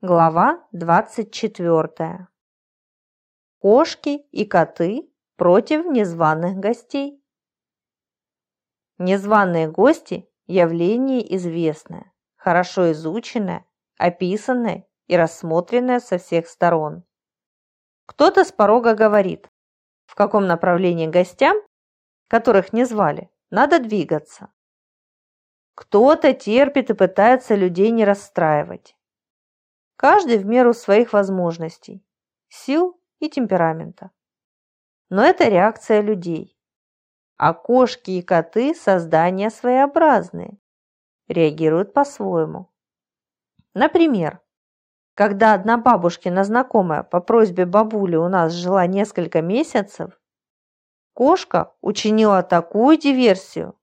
Глава 24. Кошки и коты против незваных гостей. Незваные гости – явление известное, хорошо изученное, описанное и рассмотренное со всех сторон. Кто-то с порога говорит, в каком направлении гостям, которых не звали, надо двигаться. Кто-то терпит и пытается людей не расстраивать каждый в меру своих возможностей, сил и темперамента. Но это реакция людей. А кошки и коты – создания своеобразные, реагируют по-своему. Например, когда одна бабушкина знакомая по просьбе бабули у нас жила несколько месяцев, кошка учинила такую диверсию,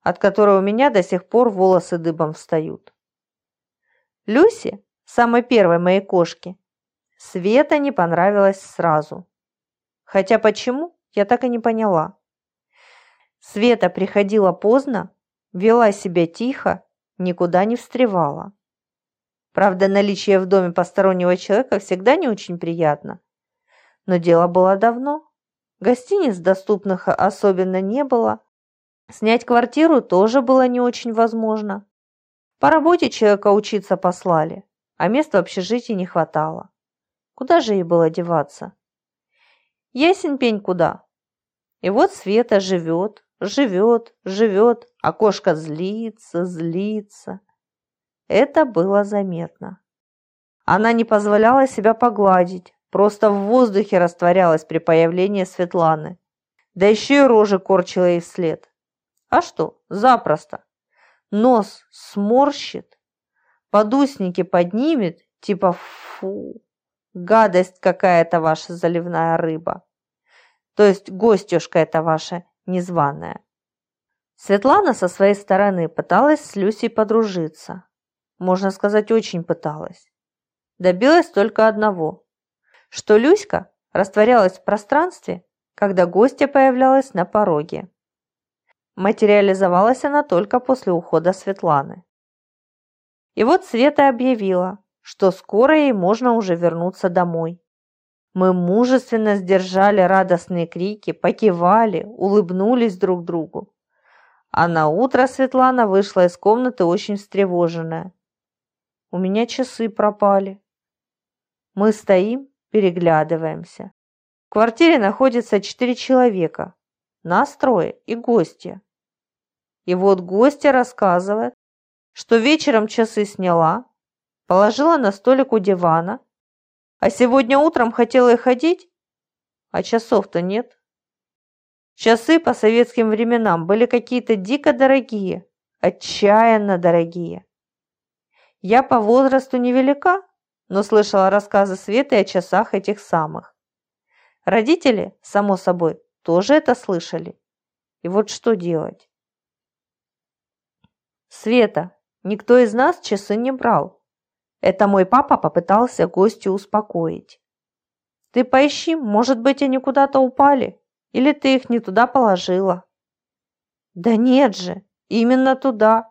от которой у меня до сих пор волосы дыбом встают. Люси самой первой моей кошки, Света не понравилось сразу. Хотя почему, я так и не поняла. Света приходила поздно, вела себя тихо, никуда не встревала. Правда, наличие в доме постороннего человека всегда не очень приятно. Но дело было давно. Гостиниц доступных особенно не было. Снять квартиру тоже было не очень возможно. По работе человека учиться послали а места в общежитии не хватало. Куда же ей было деваться? Ясен пень куда. И вот Света живет, живет, живет, а кошка злится, злится. Это было заметно. Она не позволяла себя погладить, просто в воздухе растворялась при появлении Светланы. Да еще и рожи корчила ей вслед. А что, запросто. Нос сморщит, подусники поднимет, типа фу, гадость какая-то ваша заливная рыба. То есть гостюшка это ваша незваная. Светлана со своей стороны пыталась с Люсей подружиться. Можно сказать, очень пыталась. Добилась только одного, что Люська растворялась в пространстве, когда гостья появлялась на пороге. Материализовалась она только после ухода Светланы. И вот Света объявила, что скоро ей можно уже вернуться домой. Мы мужественно сдержали радостные крики, покивали, улыбнулись друг другу. А на утро Светлана вышла из комнаты очень встревоженная. У меня часы пропали. Мы стоим, переглядываемся. В квартире находится четыре человека. Нас трое и гостья. И вот гостья рассказывает, что вечером часы сняла, положила на столик у дивана, а сегодня утром хотела их ходить, а часов-то нет. Часы по советским временам были какие-то дико дорогие, отчаянно дорогие. Я по возрасту невелика, но слышала рассказы Светы о часах этих самых. Родители, само собой, тоже это слышали. И вот что делать? Света, Никто из нас часы не брал. Это мой папа попытался гостю успокоить. Ты поищи, может быть, они куда-то упали, или ты их не туда положила. Да нет же, именно туда.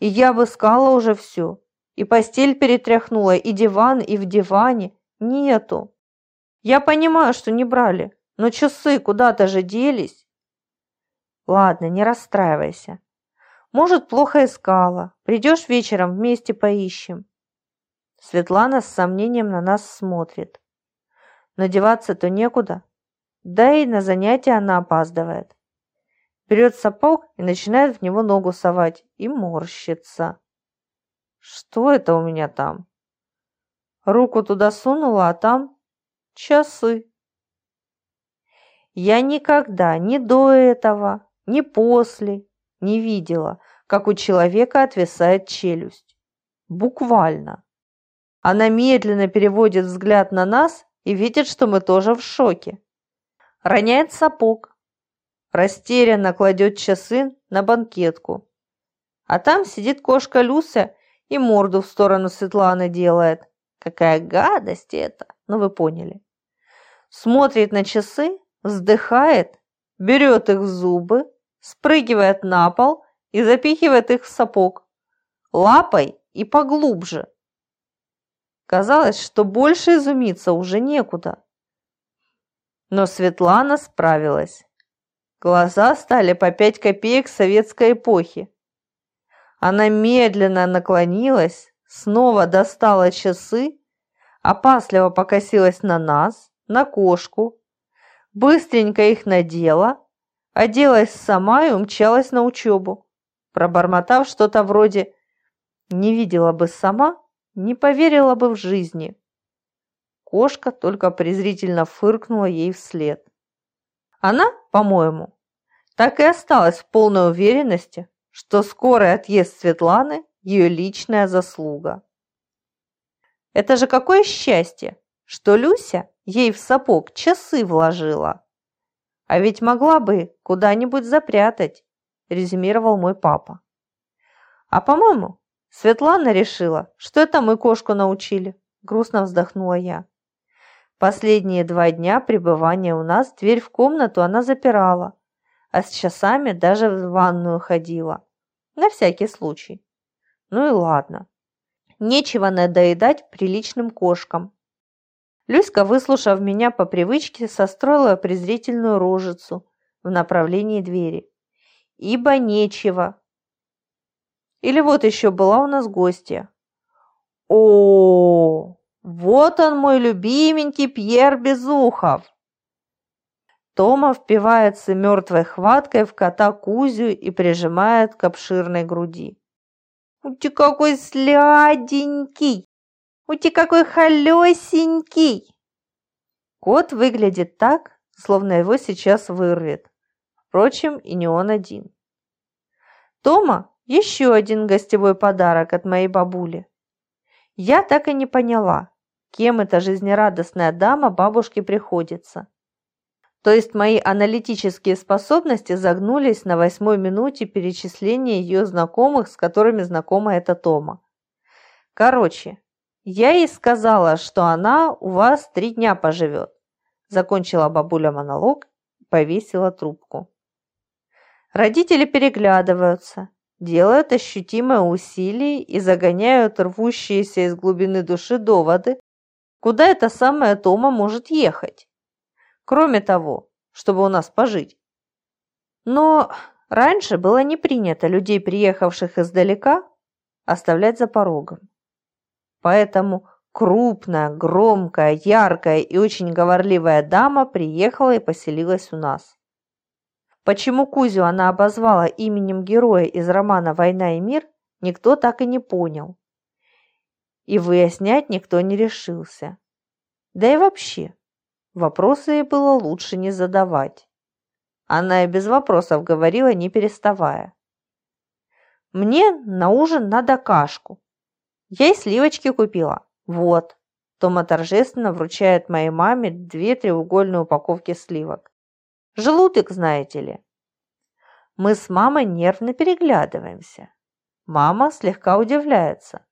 И я обыскала уже все. И постель перетряхнула, и диван, и в диване. Нету. Я понимаю, что не брали, но часы куда-то же делись. Ладно, не расстраивайся. Может, плохо искала. Придешь вечером, вместе поищем. Светлана с сомнением на нас смотрит. Надеваться-то некуда. Да и на занятия она опаздывает. Берет сапог и начинает в него ногу совать. И морщится. Что это у меня там? Руку туда сунула, а там часы. Я никогда, ни до этого, ни после не видела, как у человека отвисает челюсть. Буквально. Она медленно переводит взгляд на нас и видит, что мы тоже в шоке. Роняет сапог. Растерянно кладет часы на банкетку. А там сидит кошка Люся и морду в сторону Светланы делает. Какая гадость это! Ну вы поняли. Смотрит на часы, вздыхает, берет их в зубы, спрыгивает на пол и запихивает их в сапог. Лапой и поглубже. Казалось, что больше изумиться уже некуда. Но Светлана справилась. Глаза стали по пять копеек советской эпохи. Она медленно наклонилась, снова достала часы, опасливо покосилась на нас, на кошку, быстренько их надела, оделась сама и умчалась на учебу, пробормотав что-то вроде «не видела бы сама, не поверила бы в жизни». Кошка только презрительно фыркнула ей вслед. Она, по-моему, так и осталась в полной уверенности, что скорый отъезд Светланы – ее личная заслуга. Это же какое счастье, что Люся ей в сапог часы вложила. А ведь могла бы куда-нибудь запрятать, резюмировал мой папа. А по-моему, Светлана решила, что это мы кошку научили, грустно вздохнула я. Последние два дня пребывания у нас дверь в комнату она запирала, а с часами даже в ванную ходила. На всякий случай. Ну и ладно. Нечего надоедать приличным кошкам. Люська, выслушав меня по привычке, состроила презрительную рожицу в направлении двери. Ибо нечего. Или вот еще была у нас гостья. О, вот он мой любименький Пьер Безухов. Тома впивается мертвой хваткой в кота Кузю и прижимает к обширной груди. «У тебя какой сляденький! У тебя какой холесенький!» Кот выглядит так, словно его сейчас вырвет. Впрочем, и не он один. Тома – еще один гостевой подарок от моей бабули. Я так и не поняла, кем эта жизнерадостная дама бабушке приходится. То есть мои аналитические способности загнулись на восьмой минуте перечисления ее знакомых, с которыми знакома эта Тома. Короче, я ей сказала, что она у вас три дня поживет. Закончила бабуля монолог, повесила трубку. Родители переглядываются, делают ощутимое усилие и загоняют рвущиеся из глубины души доводы, куда эта самая Тома может ехать. Кроме того, чтобы у нас пожить. Но раньше было не принято людей, приехавших издалека, оставлять за порогом. Поэтому крупная, громкая, яркая и очень говорливая дама приехала и поселилась у нас. Почему Кузю она обозвала именем героя из романа «Война и мир», никто так и не понял. И выяснять никто не решился. Да и вообще, вопросы ей было лучше не задавать. Она и без вопросов говорила, не переставая. «Мне на ужин надо кашку. Я и сливочки купила. Вот». Тома торжественно вручает моей маме две треугольные упаковки сливок. Желудок, знаете ли. Мы с мамой нервно переглядываемся. Мама слегка удивляется.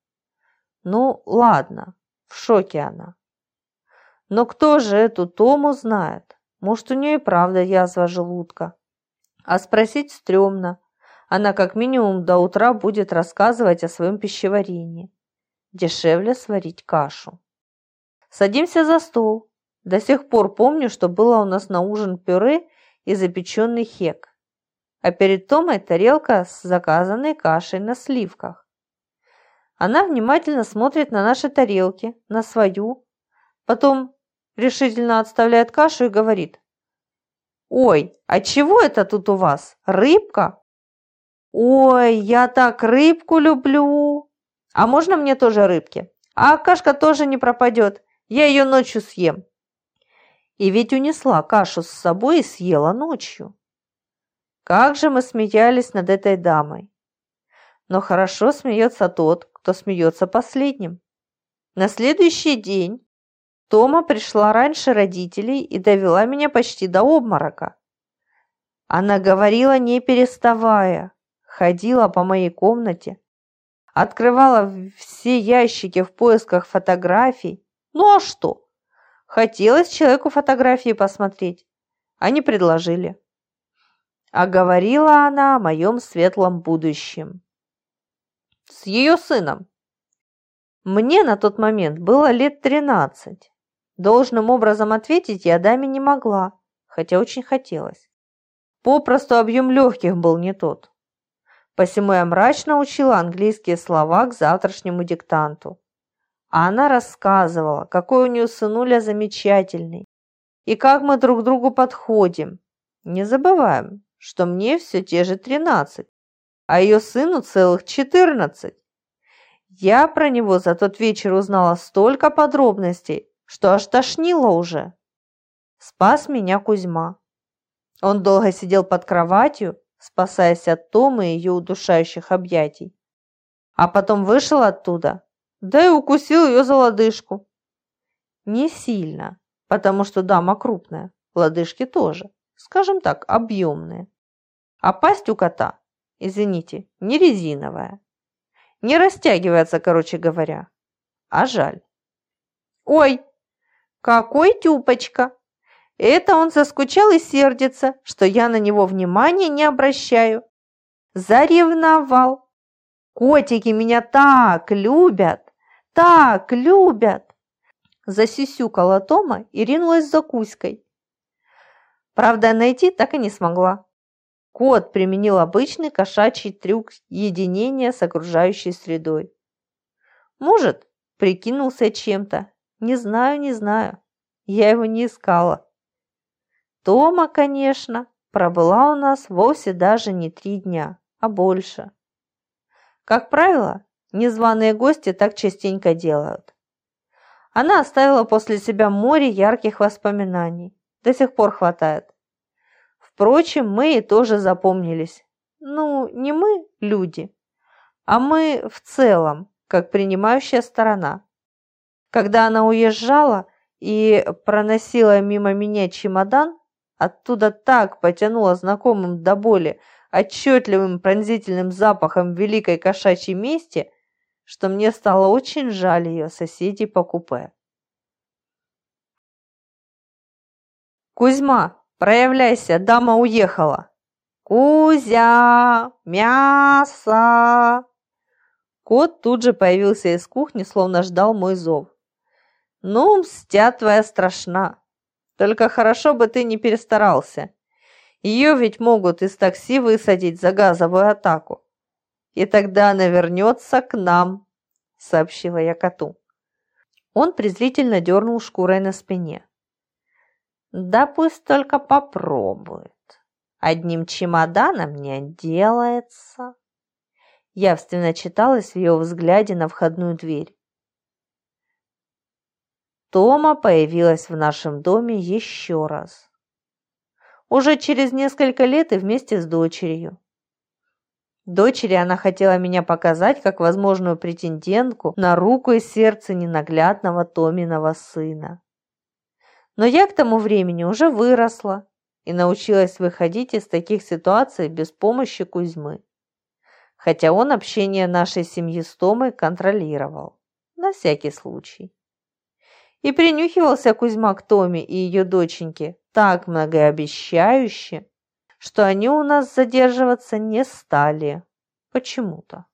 Ну, ладно, в шоке она. Но кто же эту Тому знает? Может, у нее и правда язва желудка. А спросить стрёмно. Она как минимум до утра будет рассказывать о своем пищеварении. Дешевле сварить кашу. Садимся за стол. До сих пор помню, что было у нас на ужин пюре и запеченный хек, а перед Томой тарелка с заказанной кашей на сливках. Она внимательно смотрит на наши тарелки, на свою, потом решительно отставляет кашу и говорит. «Ой, а чего это тут у вас? Рыбка?» «Ой, я так рыбку люблю!» «А можно мне тоже рыбки?» «А кашка тоже не пропадет, я ее ночью съем». И ведь унесла кашу с собой и съела ночью. Как же мы смеялись над этой дамой. Но хорошо смеется тот, кто смеется последним. На следующий день Тома пришла раньше родителей и довела меня почти до обморока. Она говорила, не переставая, ходила по моей комнате, открывала все ящики в поисках фотографий. Ну а что? Хотелось человеку фотографии посмотреть. Они предложили. А говорила она о моем светлом будущем. С ее сыном. Мне на тот момент было лет тринадцать. Должным образом ответить я даме не могла, хотя очень хотелось. Попросту объем легких был не тот. Посему я мрачно учила английские слова к завтрашнему диктанту. А она рассказывала, какой у нее сынуля замечательный, и как мы друг другу подходим. Не забываем, что мне все те же тринадцать, а ее сыну целых четырнадцать. Я про него за тот вечер узнала столько подробностей, что аж тошнило уже. Спас меня Кузьма. Он долго сидел под кроватью, спасаясь от Томы и ее удушающих объятий. А потом вышел оттуда, да и укусил ее за лодыжку. Не сильно, потому что дама крупная, лодыжки тоже, скажем так, объемные. А пасть у кота, извините, не резиновая. Не растягивается, короче говоря. А жаль. Ой, какой тюпочка! Это он заскучал и сердится, что я на него внимания не обращаю. Заревновал. Котики меня так любят, так любят. Засюсюкала Тома и ринулась за Кузькой. Правда, найти так и не смогла. Кот применил обычный кошачий трюк единения с окружающей средой. Может, прикинулся чем-то. Не знаю, не знаю. Я его не искала. Тома, конечно, пробыла у нас вовсе даже не три дня, а больше. Как правило, незваные гости так частенько делают. Она оставила после себя море ярких воспоминаний. До сих пор хватает. Впрочем, мы и тоже запомнились. Ну, не мы, люди, а мы в целом, как принимающая сторона. Когда она уезжала и проносила мимо меня чемодан, Оттуда так потянуло знакомым до боли отчетливым пронзительным запахом великой кошачьей мести, что мне стало очень жаль ее соседей по купе. «Кузьма, проявляйся, дама уехала!» «Кузя! Мясо!» Кот тут же появился из кухни, словно ждал мой зов. «Ну, мстя твоя страшна!» Только хорошо бы ты не перестарался. Ее ведь могут из такси высадить за газовую атаку. И тогда она вернется к нам, сообщила я коту. Он презрительно дернул шкурой на спине. Да пусть только попробует. Одним чемоданом не отделается. Явственно читалось в ее взгляде на входную дверь. Тома появилась в нашем доме еще раз. Уже через несколько лет и вместе с дочерью. Дочери она хотела меня показать как возможную претендентку на руку и сердце ненаглядного Томиного сына. Но я к тому времени уже выросла и научилась выходить из таких ситуаций без помощи Кузьмы. Хотя он общение нашей семьи с Томой контролировал. На всякий случай. И принюхивался Кузьма к Томе и ее доченьке так многообещающе, что они у нас задерживаться не стали. Почему-то.